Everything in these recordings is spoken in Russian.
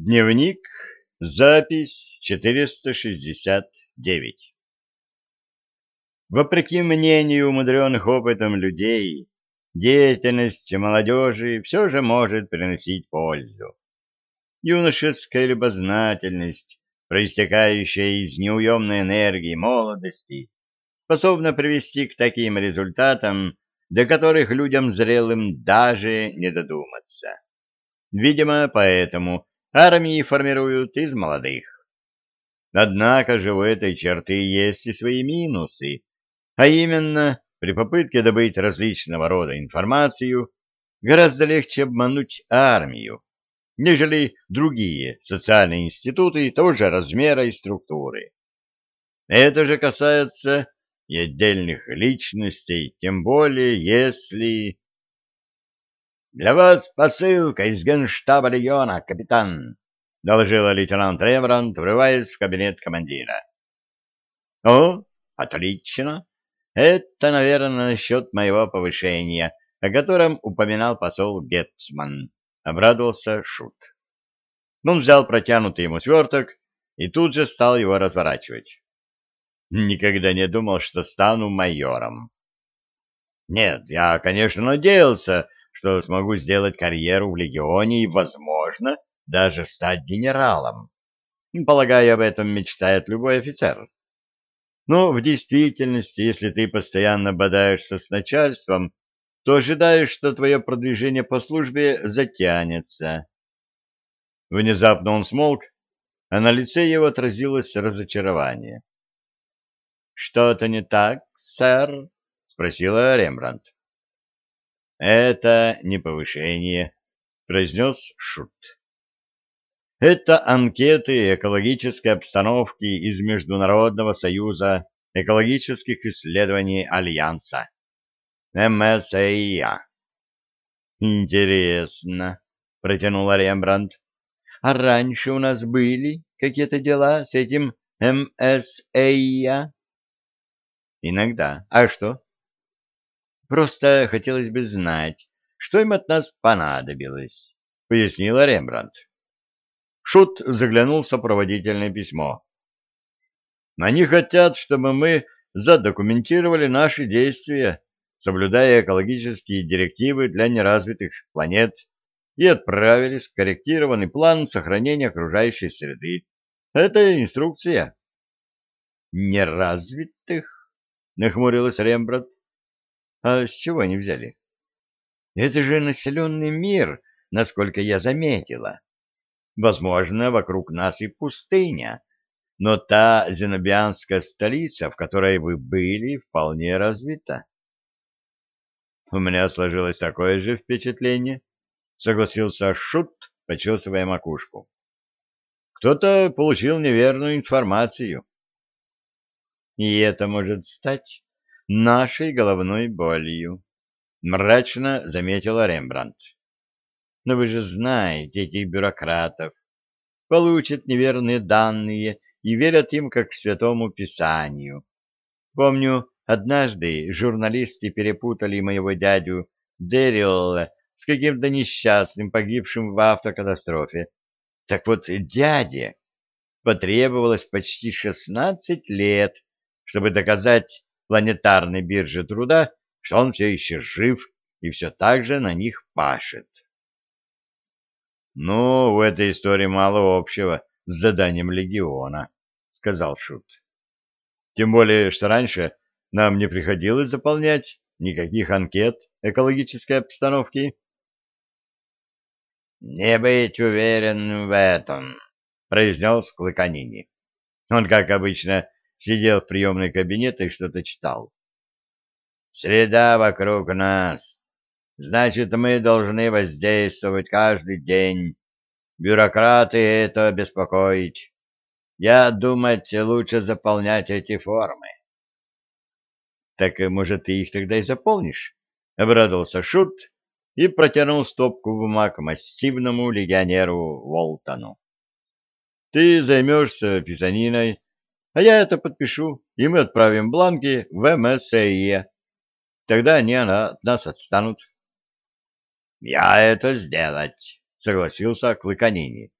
Дневник, запись 469. Вопреки мнению умудренных опытом людей, деятельность молодежи все же может приносить пользу. Юношеская любознательность, проистекающая из неуемной энергии молодости, способна привести к таким результатам, до которых людям зрелым даже не додуматься. Видимо, поэтому армии формируют из молодых. Однако же у этой черты есть и свои минусы, а именно при попытке добыть различного рода информацию гораздо легче обмануть армию, нежели другие социальные институты того же размера и структуры. Это же касается и отдельных личностей, тем более если... «Для вас посылка из генштаба региона, капитан», — доложила лейтенант Рембрандт, врываясь в кабинет командира. «О, отлично. Это, наверное, насчет моего повышения, о котором упоминал посол Гетцман», — обрадовался Шут. Он взял протянутый ему сверток и тут же стал его разворачивать. Никогда не думал, что стану майором. Нет, я, конечно, надеялся, что смогу сделать карьеру в легионе и, возможно, даже стать генералом. Полагаю, об этом мечтает любой офицер. Но в действительности, если ты постоянно бодаешься с начальством, то ожидаешь, что твое продвижение по службе затянется. Внезапно он смолк, а на лице его отразилось разочарование. — Что-то не так, сэр? — спросила Рембрандт. «Это не повышение», — произнес Шут. «Это анкеты экологической обстановки из Международного союза экологических исследований Альянса, МСАИА». «Интересно», — протянула Рембрандт. «А раньше у нас были какие-то дела с этим МСАИА?» «Иногда. А что?» Просто хотелось бы знать, что им от нас понадобилось, — пояснила Рембрандт. Шут заглянул в сопроводительное письмо. Они хотят, чтобы мы задокументировали наши действия, соблюдая экологические директивы для неразвитых планет, и отправили скорректированный план сохранения окружающей среды. Это инструкция. «Неразвитых?» — нахмурилась Рембрандт. А с чего они взяли? Это же населенный мир, насколько я заметила. Возможно, вокруг нас и пустыня, но та зенобианская столица, в которой вы были, вполне развита. У меня сложилось такое же впечатление, согласился Шут, почесывая макушку. Кто-то получил неверную информацию. И это может стать нашей головной болью, — мрачно заметила Рембрандт. Но вы же знаете этих бюрократов. Получат неверные данные и верят им как святому писанию. Помню, однажды журналисты перепутали моего дядю Дэрилла с каким-то несчастным, погибшим в автокатастрофе. Так вот, дяде потребовалось почти шестнадцать лет, чтобы доказать планетарной бирже труда, что он все еще жив и все так же на них пашет. «Ну, в этой истории мало общего с заданием легиона», — сказал Шут. «Тем более, что раньше нам не приходилось заполнять никаких анкет экологической обстановки». «Не быть уверенным в этом», — произнес Клыканини. Он, как обычно, сидел в приемной кабинете и что-то читал. «Среда вокруг нас. Значит, мы должны воздействовать каждый день. Бюрократы это беспокоить. Я думать, лучше заполнять эти формы». «Так, может, ты их тогда и заполнишь?» — обрадовался Шут и протянул стопку бумаг массивному легионеру Волтону. «Ты займешься писаниной» А я это подпишу, и мы отправим бланки в МСЕ. Тогда они от нас отстанут. — Я это сделать, — согласился Клыканини.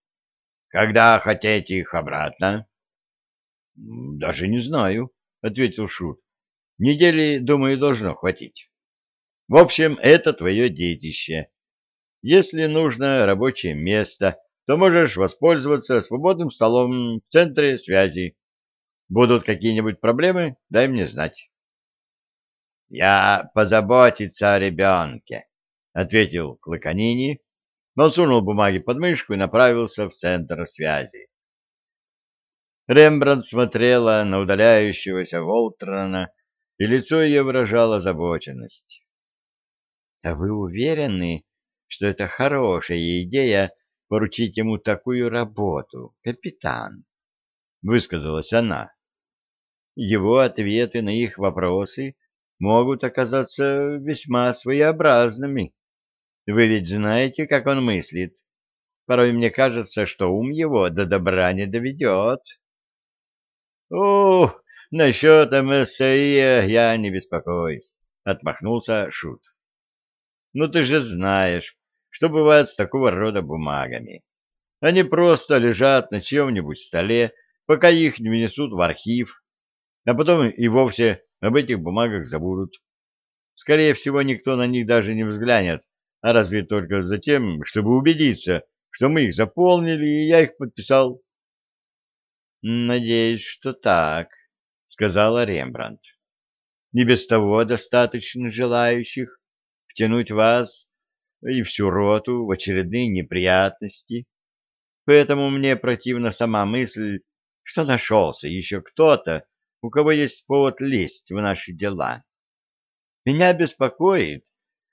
Когда хотите их обратно? — Даже не знаю, — ответил Шут. — Недели, думаю, должно хватить. В общем, это твое детище. Если нужно рабочее место, то можешь воспользоваться свободным столом в центре связи. Будут какие-нибудь проблемы, дай мне знать. — Я позаботиться о ребенке, — ответил Клыканини, но сунул бумаги под мышку и направился в центр связи. Рембрандт смотрела на удаляющегося Волтрона, и лицо ее выражало озабоченность. — А вы уверены, что это хорошая идея поручить ему такую работу, капитан? — высказалась она. — Его ответы на их вопросы могут оказаться весьма своеобразными. Вы ведь знаете, как он мыслит. Порой мне кажется, что ум его до добра не доведет. — О, насчет МСИ я не беспокоюсь, — отмахнулся Шут. — Ну ты же знаешь, что бывает с такого рода бумагами. Они просто лежат на чьем-нибудь столе, пока их не внесут в архив, а потом и вовсе об этих бумагах забудут. Скорее всего, никто на них даже не взглянет, а разве только за тем, чтобы убедиться, что мы их заполнили, и я их подписал. — Надеюсь, что так, — сказала Рембрандт. — Не без того достаточно желающих втянуть вас и всю роту в очередные неприятности. Поэтому мне противна сама мысль, что нашелся еще кто-то, у кого есть повод лезть в наши дела. Меня беспокоит,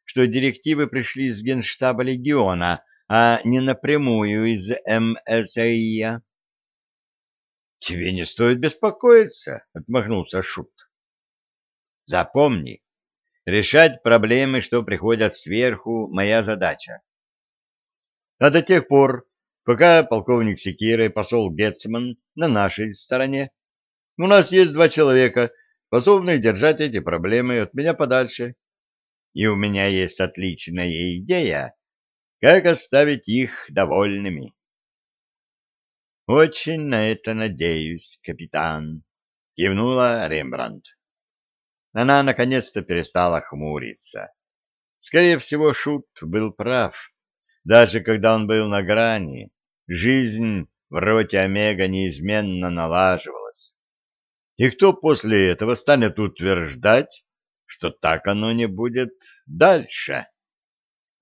что директивы пришли из Генштаба Легиона, а не напрямую из МСАИА. — Тебе не стоит беспокоиться, — отмахнулся Шут. — Запомни, решать проблемы, что приходят сверху, моя задача. А до тех пор, пока полковник Секира и посол Гетцман на нашей стороне, у нас есть два человека, способных держать эти проблемы от меня подальше. И у меня есть отличная идея, как оставить их довольными. Очень на это надеюсь, капитан, кивнула Рембрандт. Она наконец-то перестала хмуриться. Скорее всего, Шут был прав. Даже когда он был на грани, жизнь в роте Омега неизменно налаживалась. И кто после этого станет утверждать, что так оно не будет дальше?